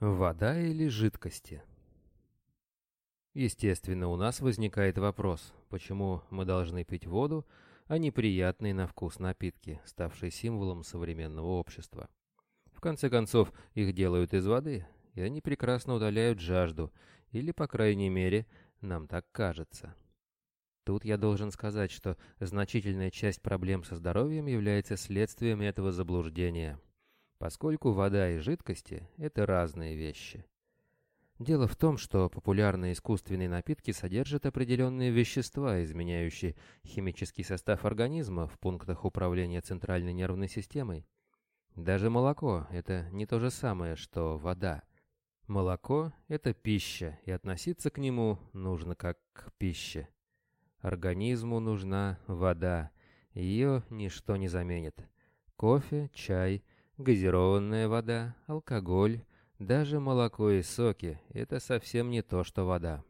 Вода или жидкости? Естественно, у нас возникает вопрос, почему мы должны пить воду, а не приятные на вкус напитки, ставшие символом современного общества. В конце концов, их делают из воды, и они прекрасно удаляют жажду, или, по крайней мере, нам так кажется. Тут я должен сказать, что значительная часть проблем со здоровьем является следствием этого заблуждения – поскольку вода и жидкости – это разные вещи. Дело в том, что популярные искусственные напитки содержат определенные вещества, изменяющие химический состав организма в пунктах управления центральной нервной системой. Даже молоко – это не то же самое, что вода. Молоко – это пища, и относиться к нему нужно как к пище. Организму нужна вода, ее ничто не заменит. Кофе, чай – Газированная вода, алкоголь, даже молоко и соки – это совсем не то, что вода.